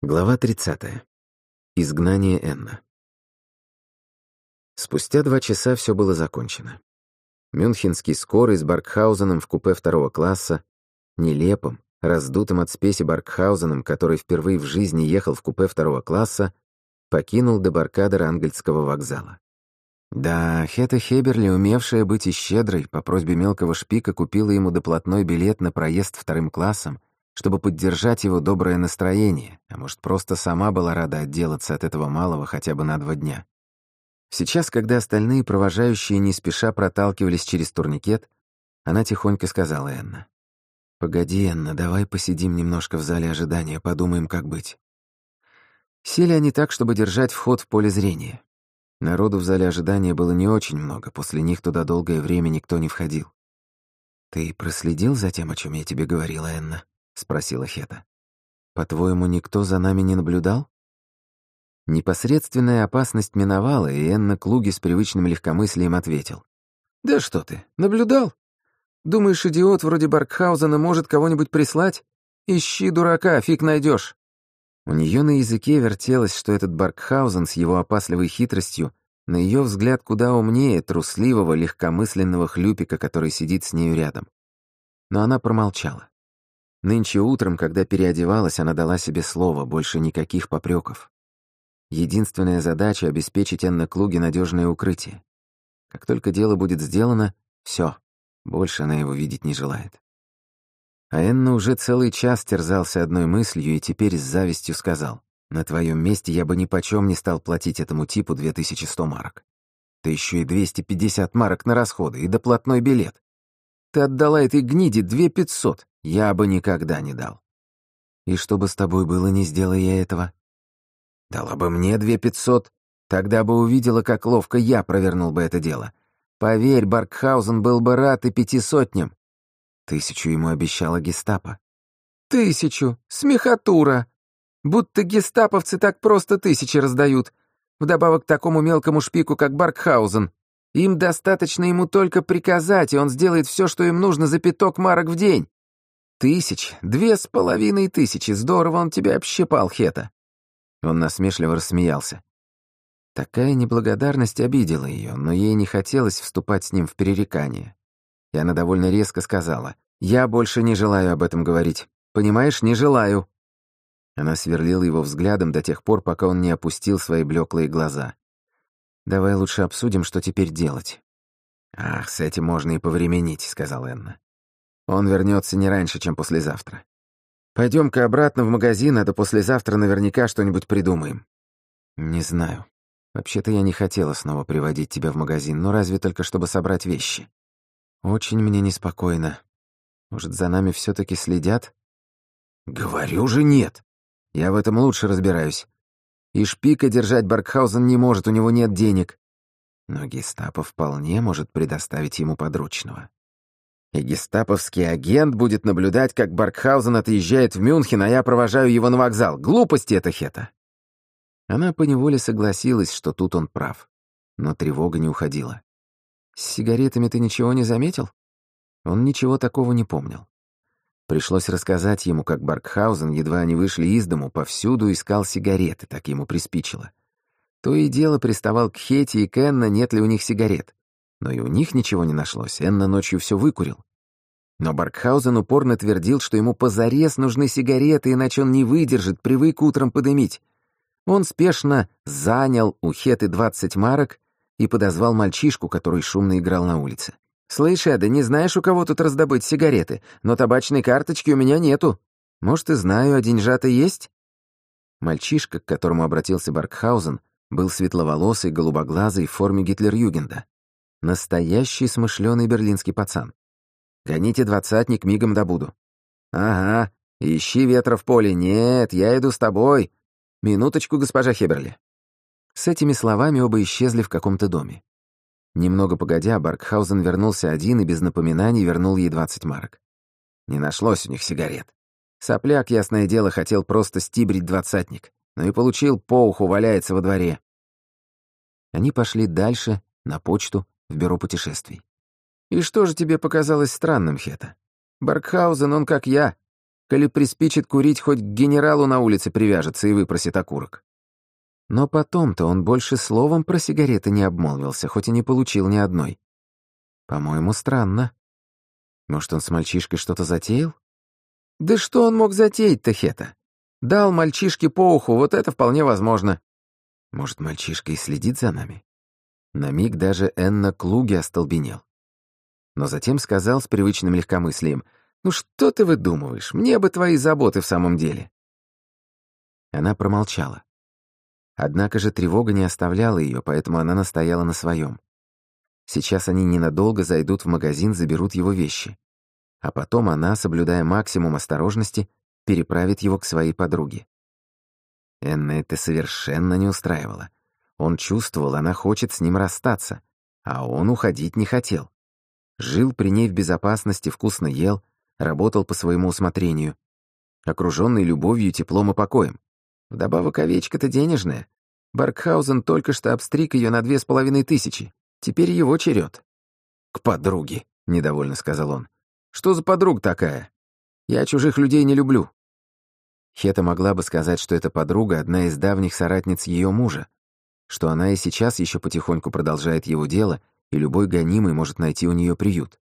Глава 30. Изгнание Энна. Спустя два часа все было закончено. Мюнхенский скорый с Баркхаузеном в купе второго класса, нелепым, раздутым от спеси Баркхаузеном, который впервые в жизни ехал в купе второго класса, покинул дебаркадер Ангельского вокзала. Да, Хета Хеберли, умевшая быть и щедрой, по просьбе мелкого шпика купила ему доплатной билет на проезд вторым классом, чтобы поддержать его доброе настроение, а может, просто сама была рада отделаться от этого малого хотя бы на два дня. Сейчас, когда остальные провожающие не спеша проталкивались через турникет, она тихонько сказала Энна. «Погоди, Энна, давай посидим немножко в зале ожидания, подумаем, как быть». Сели они так, чтобы держать вход в поле зрения. Народу в зале ожидания было не очень много, после них туда долгое время никто не входил. «Ты проследил за тем, о чем я тебе говорила, Энна?» — спросила Хета. «По-твоему, никто за нами не наблюдал?» Непосредственная опасность миновала, и Энна Клуги с привычным легкомыслием ответил. «Да что ты, наблюдал? Думаешь, идиот вроде Баркхаузена может кого-нибудь прислать? Ищи дурака, фиг найдешь. У нее на языке вертелось, что этот Баркхаузен с его опасливой хитростью, на ее взгляд, куда умнее трусливого, легкомысленного хлюпика, который сидит с нею рядом. Но она промолчала. Нынче утром, когда переодевалась, она дала себе слово, больше никаких попреков. Единственная задача — обеспечить Энна Клуге надежное укрытие. Как только дело будет сделано, все, больше она его видеть не желает. А Энна уже целый час терзался одной мыслью и теперь с завистью сказал, «На твоем месте я бы ни почем не стал платить этому типу 2100 марок. Ты еще и 250 марок на расходы и доплатной билет. Ты отдала этой гниде 2500. Я бы никогда не дал. И что бы с тобой было, не сделая я этого? Дала бы мне две пятьсот, тогда бы увидела, как ловко я провернул бы это дело. Поверь, Баркхаузен был бы рад и пяти сотням. Тысячу ему обещала гестапо. Тысячу! Смехотура! Будто гестаповцы так просто тысячи раздают. Вдобавок к такому мелкому шпику, как Баркхаузен. Им достаточно ему только приказать, и он сделает все, что им нужно за пяток марок в день. Тысяч, две с половиной тысячи, здорово он тебя общипал, Хета. Он насмешливо рассмеялся. Такая неблагодарность обидела ее, но ей не хотелось вступать с ним в перерекание. И она довольно резко сказала, «Я больше не желаю об этом говорить. Понимаешь, не желаю». Она сверлила его взглядом до тех пор, пока он не опустил свои блеклые глаза. «Давай лучше обсудим, что теперь делать». «Ах, с этим можно и повременить», — сказал Энна. Он вернется не раньше, чем послезавтра. Пойдем-ка обратно в магазин, а до послезавтра наверняка что-нибудь придумаем. Не знаю. Вообще-то я не хотела снова приводить тебя в магазин, но разве только чтобы собрать вещи. Очень мне неспокойно. Может, за нами все таки следят? Говорю же нет. Я в этом лучше разбираюсь. И шпика держать Баркхаузен не может, у него нет денег. Но гестапо вполне может предоставить ему подручного. И гестаповский агент будет наблюдать, как Баркхаузен отъезжает в Мюнхен, а я провожаю его на вокзал. Глупости это, Хета. Она поневоле согласилась, что тут он прав. Но тревога не уходила. «С сигаретами ты ничего не заметил?» Он ничего такого не помнил. Пришлось рассказать ему, как Баркхаузен, едва они вышли из дому, повсюду искал сигареты, так ему приспичило. То и дело приставал к Хете и Кенна, нет ли у них сигарет. Но и у них ничего не нашлось, Энна ночью все выкурил. Но Баркхаузен упорно твердил, что ему позарез нужны сигареты, иначе он не выдержит, привык утром подымить. Он спешно занял у Хеты двадцать марок и подозвал мальчишку, который шумно играл на улице. «Слышь, Эда, не знаешь, у кого тут раздобыть сигареты? Но табачной карточки у меня нету. Может, и знаю, а деньжата есть?» Мальчишка, к которому обратился Баркхаузен, был светловолосый, голубоглазый в форме Гитлер-Югенда. Настоящий смышленый берлинский пацан. Гоните двадцатник, мигом добуду. Ага, ищи ветра в поле. Нет, я иду с тобой. Минуточку, госпожа Хеберли. С этими словами оба исчезли в каком-то доме. Немного погодя, Баркхаузен вернулся один и без напоминаний вернул ей двадцать марок. Не нашлось у них сигарет. Сопляк, ясное дело, хотел просто стибрить двадцатник, но и получил по уху, валяется во дворе. Они пошли дальше, на почту, в бюро путешествий. «И что же тебе показалось странным, Хета? Баркхаузен, он как я. Коли приспичит курить, хоть к генералу на улице привяжется и выпросит окурок. Но потом-то он больше словом про сигареты не обмолвился, хоть и не получил ни одной. По-моему, странно. Может, он с мальчишкой что-то затеял? Да что он мог затеять-то, Хета? Дал мальчишке по уху, вот это вполне возможно. Может, мальчишка и следит за нами? На миг даже Энна Клуги остолбенел. Но затем сказал с привычным легкомыслием, «Ну что ты выдумываешь? Мне бы твои заботы в самом деле». Она промолчала. Однако же тревога не оставляла ее, поэтому она настояла на своем. Сейчас они ненадолго зайдут в магазин, заберут его вещи. А потом она, соблюдая максимум осторожности, переправит его к своей подруге. Энна это совершенно не устраивало. Он чувствовал, она хочет с ним расстаться, а он уходить не хотел. Жил при ней в безопасности, вкусно ел, работал по своему усмотрению, окруженный любовью, теплом и покоем. Вдобавок овечка-то денежная. Баркхаузен только что обстриг ее на две с половиной тысячи. Теперь его черед. «К подруге», — недовольно сказал он. «Что за подруга такая? Я чужих людей не люблю». Хета могла бы сказать, что эта подруга — одна из давних соратниц ее мужа, что она и сейчас еще потихоньку продолжает его дело, и любой гонимый может найти у нее приют.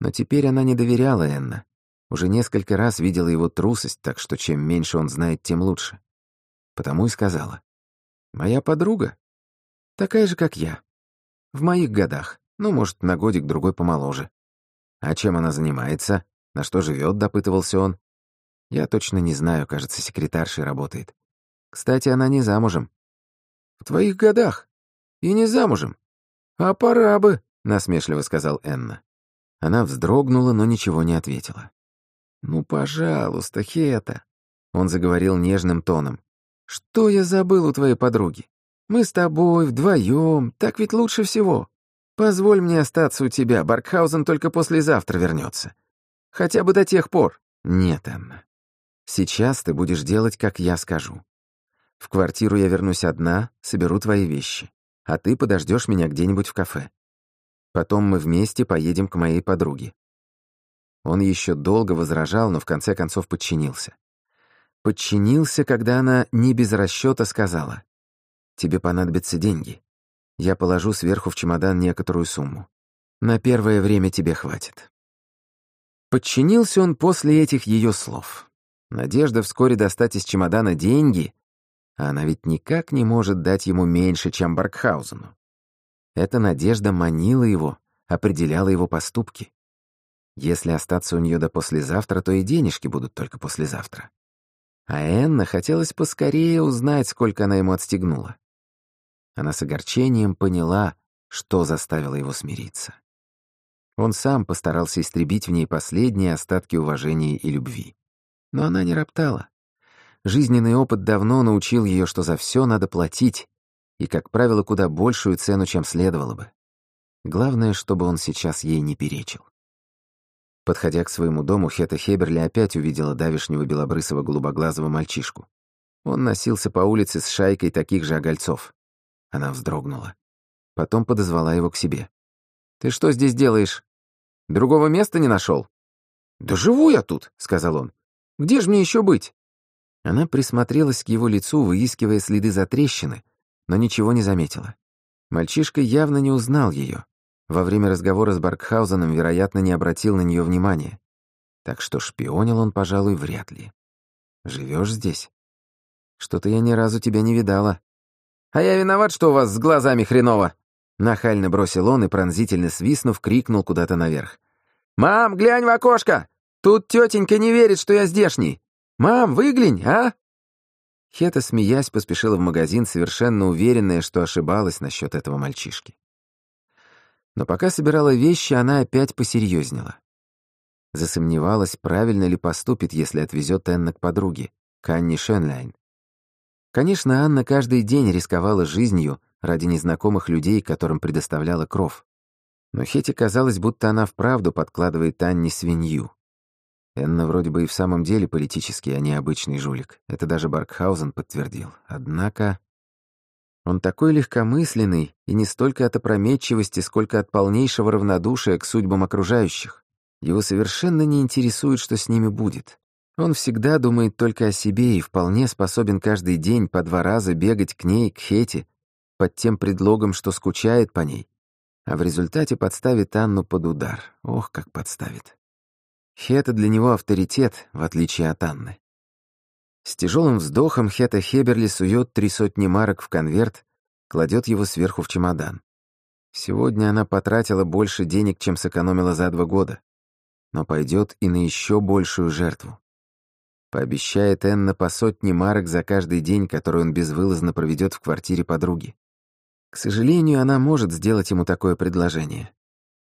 Но теперь она не доверяла Энна. Уже несколько раз видела его трусость, так что чем меньше он знает, тем лучше. Потому и сказала. «Моя подруга? Такая же, как я. В моих годах. Ну, может, на годик-другой помоложе. А чем она занимается? На что живет? допытывался он. Я точно не знаю, кажется, секретаршей работает. Кстати, она не замужем. Твоих годах? И не замужем? А пора бы, насмешливо сказал Энна. Она вздрогнула, но ничего не ответила. «Ну, пожалуйста, Хета», — он заговорил нежным тоном. Что я забыл у твоей подруги? Мы с тобой вдвоем, так ведь лучше всего. Позволь мне остаться у тебя, Баркхаузен только послезавтра вернется. Хотя бы до тех пор. Нет, Анна. Сейчас ты будешь делать, как я скажу. В квартиру я вернусь одна, соберу твои вещи, а ты подождешь меня где-нибудь в кафе. Потом мы вместе поедем к моей подруге. Он еще долго возражал, но в конце концов подчинился подчинился, когда она не без расчета сказала. «Тебе понадобятся деньги. Я положу сверху в чемодан некоторую сумму. На первое время тебе хватит». Подчинился он после этих ее слов. Надежда вскоре достать из чемодана деньги, а она ведь никак не может дать ему меньше, чем Баркхаузену. Эта надежда манила его, определяла его поступки. Если остаться у нее до послезавтра, то и денежки будут только послезавтра. А Энна хотелось поскорее узнать, сколько она ему отстегнула. Она с огорчением поняла, что заставило его смириться. Он сам постарался истребить в ней последние остатки уважения и любви. Но она не роптала. Жизненный опыт давно научил ее, что за все надо платить, и, как правило, куда большую цену, чем следовало бы. Главное, чтобы он сейчас ей не перечил. Подходя к своему дому, Хета Хеберли опять увидела давишнего белобрысого голубоглазого мальчишку. Он носился по улице с шайкой таких же огольцов. Она вздрогнула. Потом подозвала его к себе. «Ты что здесь делаешь? Другого места не нашел?» «Да живу я тут», — сказал он. «Где же мне еще быть?» Она присмотрелась к его лицу, выискивая следы затрещины, но ничего не заметила. Мальчишка явно не узнал ее. Во время разговора с Баркхаузеном, вероятно, не обратил на нее внимания. Так что шпионил он, пожалуй, вряд ли. Живешь здесь? Что-то я ни разу тебя не видала. А я виноват, что у вас с глазами хреново. Нахально бросил он и, пронзительно свистнув, крикнул куда-то наверх. «Мам, глянь в окошко! Тут тетенька не верит, что я здешний! Мам, выглянь, а?» Хета, смеясь, поспешила в магазин, совершенно уверенная, что ошибалась насчет этого мальчишки. Но пока собирала вещи, она опять посерьезнела. Засомневалась, правильно ли поступит, если отвезет Энна к подруге, к Анне Шенлайн. Конечно, Анна каждый день рисковала жизнью ради незнакомых людей, которым предоставляла кров. Но Хете казалось, будто она вправду подкладывает Анне свинью. Энна вроде бы и в самом деле политический, а не обычный жулик. Это даже Баркхаузен подтвердил. Однако... Он такой легкомысленный, и не столько от опрометчивости, сколько от полнейшего равнодушия к судьбам окружающих. Его совершенно не интересует, что с ними будет. Он всегда думает только о себе и вполне способен каждый день по два раза бегать к ней, к Хете, под тем предлогом, что скучает по ней, а в результате подставит Анну под удар. Ох, как подставит. Хета для него авторитет, в отличие от Анны. С тяжелым вздохом Хета Хеберли сует три сотни марок в конверт, кладет его сверху в чемодан. Сегодня она потратила больше денег, чем сэкономила за два года, но пойдет и на еще большую жертву. Пообещает Энна по сотне марок за каждый день, который он безвылазно проведет в квартире подруги. К сожалению, она может сделать ему такое предложение.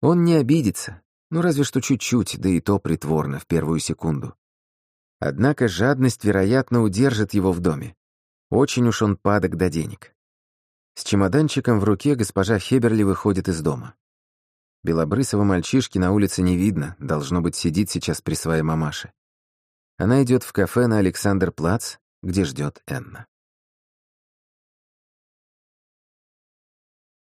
Он не обидится, ну разве что чуть-чуть, да и то притворно, в первую секунду. Однако жадность, вероятно, удержит его в доме. Очень уж он падок до денег. С чемоданчиком в руке госпожа Хеберли выходит из дома. Белобрысого мальчишки на улице не видно, должно быть, сидит сейчас при своей мамаше. Она идет в кафе на Александр-Плац, где ждет Энна.